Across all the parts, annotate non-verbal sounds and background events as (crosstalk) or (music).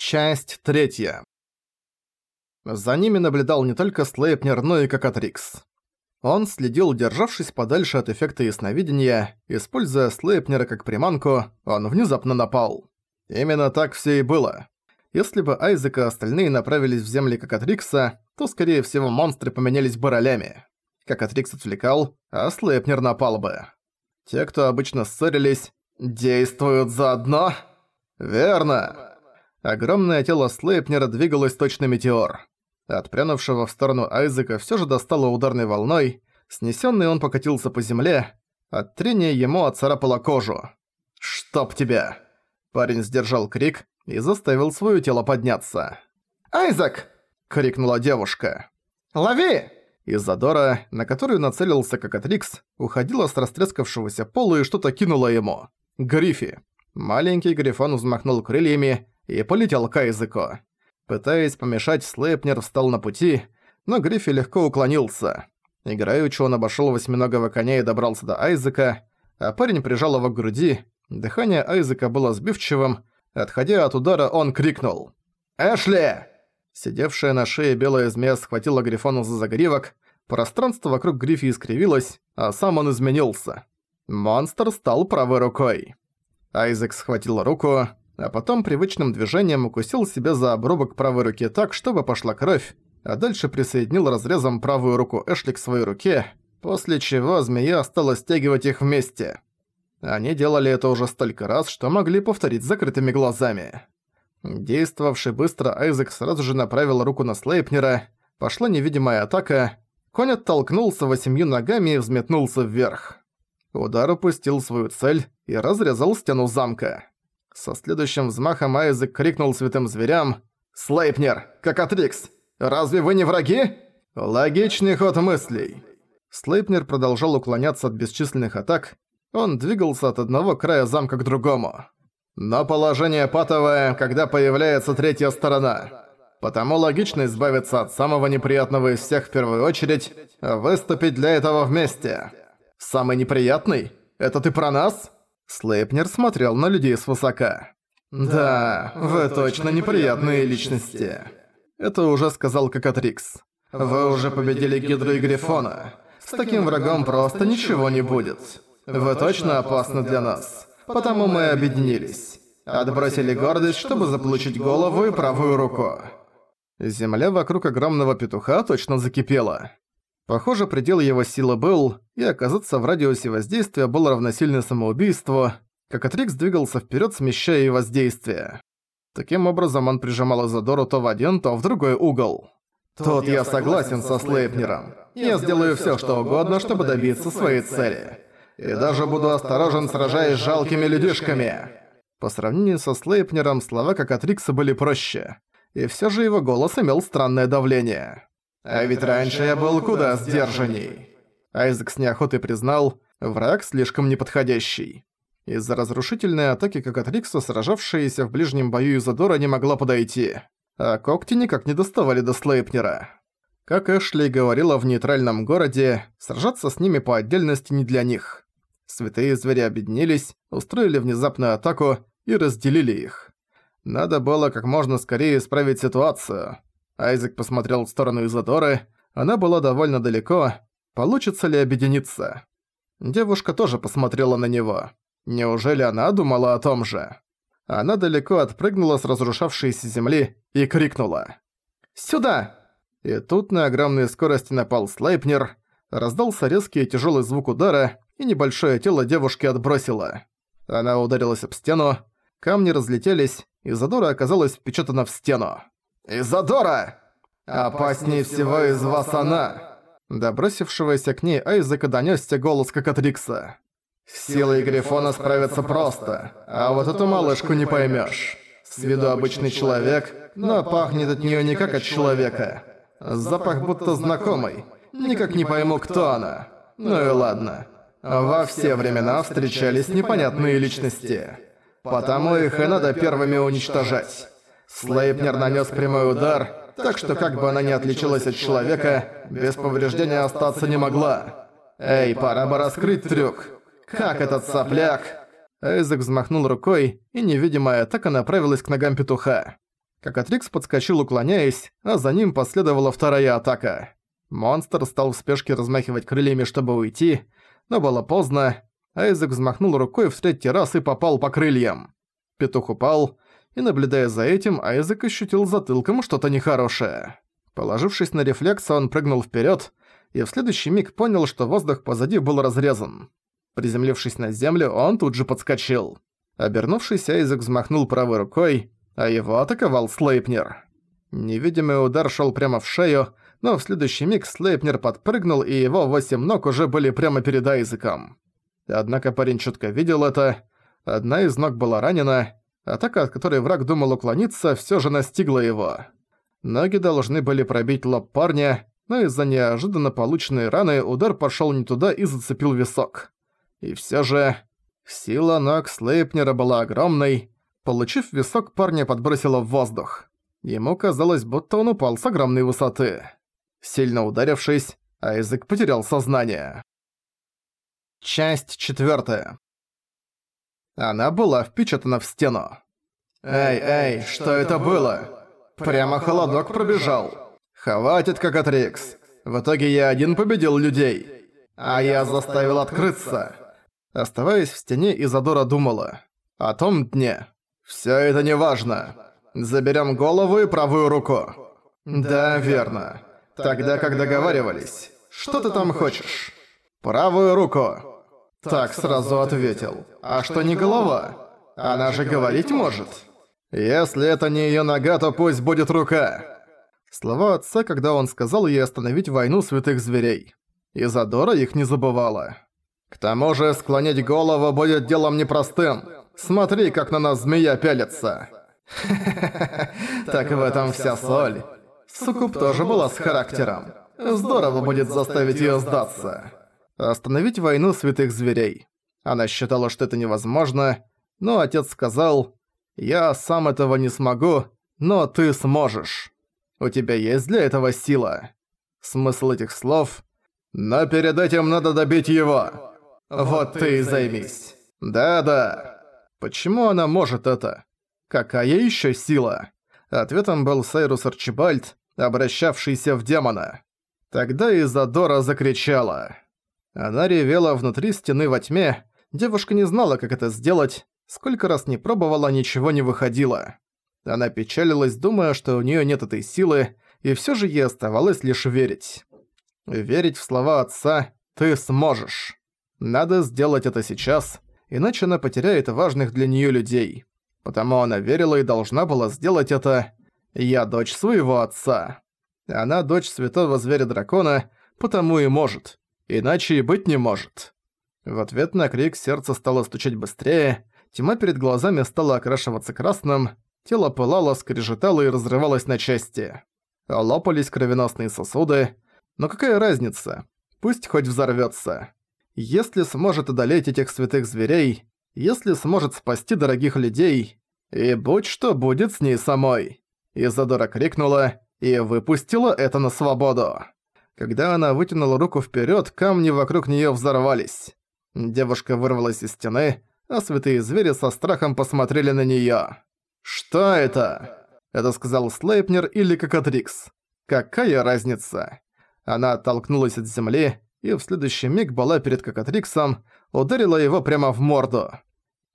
Часть третья. За ними наблюдал не только Слейпнер, но и Кокатрикс. Он следил, державшись подальше от эффекта ясновидения, используя Слейпнера как приманку, он внезапно напал. Именно так все и было. Если бы Айзек и остальные направились в земли Кокатрикса, то, скорее всего, монстры поменялись бы ролями. Кокатрикс отвлекал, а Слейпнер напал бы. Те, кто обычно ссорились, действуют заодно? Верно! Огромное тело Слейпнера двигалось точно метеор. Отпрянувшего в сторону Айзека всё же достало ударной волной, снесённый он покатился по земле, от трения ему отцарапало кожу. «Чтоб тебя!» Парень сдержал крик и заставил своё тело подняться. «Айзек!» — крикнула девушка. «Лови!» Изадора, на которую нацелился Кокатрикс, уходила с растрескавшегося пола и что-то кинула ему. Гриффи. Маленький Грифон взмахнул крыльями и полетел к Айзеку. Пытаясь помешать, Слейпнер встал на пути, но Гриффи легко уклонился. Играючи он обошёл восьминогого коня и добрался до Айзека, а парень прижал его к груди, дыхание Айзека было сбивчивым, отходя от удара он крикнул «Эшли!». Сидевшая на шее белая змея схватила Грифону за загривок, пространство вокруг Гриффи искривилось, а сам он изменился. Монстр стал правой рукой. Айзек схватил руку, а потом привычным движением укусил себя за обрубок правой руки так, чтобы пошла кровь, а дальше присоединил разрезом правую руку Эшли к своей руке, после чего змея стала стягивать их вместе. Они делали это уже столько раз, что могли повторить закрытыми глазами. Действовавший быстро Айзек сразу же направил руку на Слейпнера, пошла невидимая атака, конь оттолкнулся восемью ногами и взметнулся вверх. Удар упустил свою цель и разрезал стену замка. Со следующим взмахом Айзек крикнул святым зверям «Слейпнер! Кокатрикс! Разве вы не враги?» Логичный ход мыслей. Слейпнер продолжал уклоняться от бесчисленных атак, он двигался от одного края замка к другому. Но положение патовое, когда появляется третья сторона. Потому логично избавиться от самого неприятного из всех в первую очередь, выступить для этого вместе. Самый неприятный? Это ты про нас? Слейпнер смотрел на людей свысока. «Да, вы точно неприятные личности». Это уже сказал Кокатрикс. «Вы уже победили Гидру и Грифона. С таким врагом просто ничего не будет. Вы точно опасны для нас. Потому мы объединились. Отбросили гордость, чтобы заполучить голову и правую руку». Земля вокруг огромного петуха точно закипела. Похоже, предел его силы был, и оказаться в радиусе воздействия было равносильно самоубийству, как Атрикс двигался вперед, смещая и воздействие. Таким образом, он прижимал Изодору то в один, то в другой угол. «Тут я согласен со Слейпнером. Я сделаю все, что угодно, чтобы добиться своей цели. И даже буду осторожен, сражаясь с жалкими людишками». По сравнению со Слейпнером, слова как Атрикса были проще. И все же его голос имел странное давление. А ведь раньше я был куда сдержанней. Айзек с неохотой признал, враг слишком неподходящий. Из-за разрушительной атаки Кокатрикса, сражавшаяся в ближнем бою Изодора не могла подойти, а когти никак не доставали до Слейпнера. Как Эшли говорила в нейтральном городе, сражаться с ними по отдельности не для них. Святые звери объединились, устроили внезапную атаку и разделили их. Надо было как можно скорее исправить ситуацию, Айзек посмотрел в сторону Изодоры. Она была довольно далеко. Получится ли объединиться? Девушка тоже посмотрела на него. Неужели она думала о том же? Она далеко отпрыгнула с разрушавшейся земли и крикнула. «Сюда!» И тут на огромной скорости напал Слайпнер, раздался резкий и тяжелый звук удара, и небольшое тело девушки отбросило. Она ударилась об стену, камни разлетелись, и Задора оказалась впечатана в стену. «Изодора! Опаснее всего из вас она!» Добросившегося к ней Айзека донёсся голос Кокатрикса. «Силой Грифона справиться просто, а вот эту малышку не поймёшь. С виду обычный человек, но пахнет от неё не как от человека. Запах будто знакомый. Никак не пойму, кто она. Ну и ладно. Во все времена встречались непонятные личности. Потому их и надо первыми уничтожать. Слейпнер нанес прямой удар, так что как бы она ни отличилась от человека, без повреждения остаться не могла. Эй, пора бы раскрыть трюк. Как этот сопляк? Эйзек взмахнул рукой, и невидимая атака направилась к ногам петуха. Кокатрикс подскочил, уклоняясь, а за ним последовала вторая атака. Монстр стал в спешке размахивать крыльями, чтобы уйти, но было поздно. Айзек взмахнул рукой в третий раз и попал по крыльям. Петух упал, и, наблюдая за этим, Айзек ощутил затылком что-то нехорошее. Положившись на рефлекс, он прыгнул вперед и в следующий миг понял, что воздух позади был разрезан. Приземлившись на землю, он тут же подскочил. Обернувшись, Айзек взмахнул правой рукой, а его атаковал Слейпнер. Невидимый удар шел прямо в шею, но в следующий миг Слейпнер подпрыгнул, и его восемь ног уже были прямо перед Айзеком. Однако парень четко видел это. Одна из ног была ранена, атака, от которой враг думал уклониться, все же настигла его. Ноги должны были пробить лоб парня, но из-за неожиданно полученной раны удар пошел не туда и зацепил висок. И все же... Сила ног Слейпнера была огромной. Получив висок, парня подбросило в воздух. Ему казалось, будто он упал с огромной высоты. Сильно ударившись, Айзек потерял сознание. Часть четвертая. Она была впечатана в стену. «Эй, эй, что это было? Прямо холодок пробежал. Хватит, как Атрикс. В итоге я один победил людей. А я заставил открыться». Оставаясь в стене, Изадора думала. О том дне. «Всё это не важно. Заберём голову и правую руку». «Да, верно. Тогда как договаривались. Что ты там хочешь?» «Правую руку». Так сразу ответил. «А что не голова? Она же говорить может». «Если это не её нога, то пусть будет рука». Слова отца, когда он сказал ей остановить войну святых зверей. Изадора их не забывала. «К тому же склонить голову будет делом непростым. Смотри, как на нас змея пялится». (laughs) Так в этом вся соль. Сукуб тоже была с характером. Здорово будет заставить её сдаться. Остановить войну святых зверей. Она считала, что это невозможно, но отец сказал, «Я сам этого не смогу, но ты сможешь. У тебя есть для этого сила». Смысл этих слов «Но перед этим надо добить его». Вот ты и займись. Да-да. Почему она может это? Какая ещё сила? Ответом был Сайрус Арчибальд, обращавшийся в демона. Тогда Изадора закричала. Она ревела внутри стены во тьме, девушка не знала, как это сделать, сколько раз не пробовала, ничего не выходило. Она печалилась, думая, что у неё нет этой силы, и всё же ей оставалось лишь верить. Верить в слова отца «ты сможешь». Надо сделать это сейчас, иначе она потеряет важных для неё людей. Потому она верила и должна была сделать это «Я дочь своего отца». Она дочь святого зверя-дракона, потому и может. Иначе и быть не может. В ответ на крик сердце стало стучать быстрее, тьма перед глазами стала окрашиваться красным, тело пылало, скрежетало и разрывалось на части. Лопались кровеносные сосуды, но какая разница? Пусть хоть взорвётся. Если сможет одолеть этих святых зверей, если сможет спасти дорогих людей, и будь что будет с ней самой. Изадора крикнула и выпустила это на свободу. Когда она вытянула руку вперед, камни вокруг нее взорвались. Девушка вырвалась из стены, а святые звери со страхом посмотрели на нее. «Что это?» Это сказал Слейпнер или Кокатрикс. «Какая разница?» Она оттолкнулась от земли и в следующий миг была перед Кокатриксом, ударила его прямо в морду.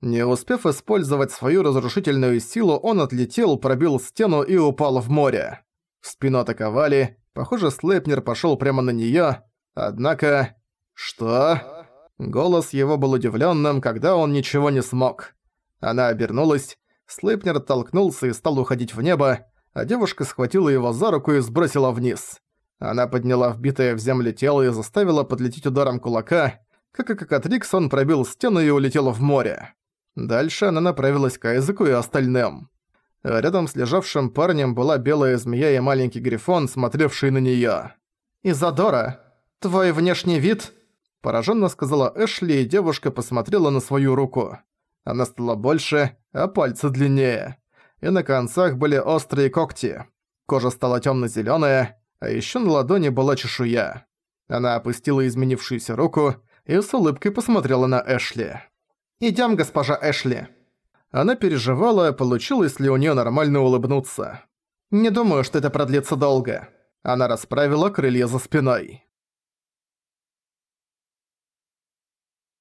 Не успев использовать свою разрушительную силу, он отлетел, пробил стену и упал в море. В спину атаковали, Похоже, Слейпнер пошёл прямо на неё, однако... Что? Голос его был удивлённым, когда он ничего не смог. Она обернулась, Слейпнер толкнулся и стал уходить в небо, а девушка схватила его за руку и сбросила вниз. Она подняла вбитое в землю тело и заставила подлететь ударом кулака. Как и Кокатрикс, он пробил стену и улетел в море. Дальше она направилась к Айзеку и остальным. Рядом с лежавшим парнем была белая змея и маленький грифон, смотревший на неё. «Изадора, твой внешний вид...» Пораженно сказала Эшли, и девушка посмотрела на свою руку. Она стала больше, а пальцы длиннее. И на концах были острые когти. Кожа стала тёмно-зелёная, а ещё на ладони была чешуя. Она опустила изменившуюся руку и с улыбкой посмотрела на Эшли. «Идём, госпожа Эшли». Она переживала, получилось ли у неё нормально улыбнуться. «Не думаю, что это продлится долго». Она расправила крылья за спиной.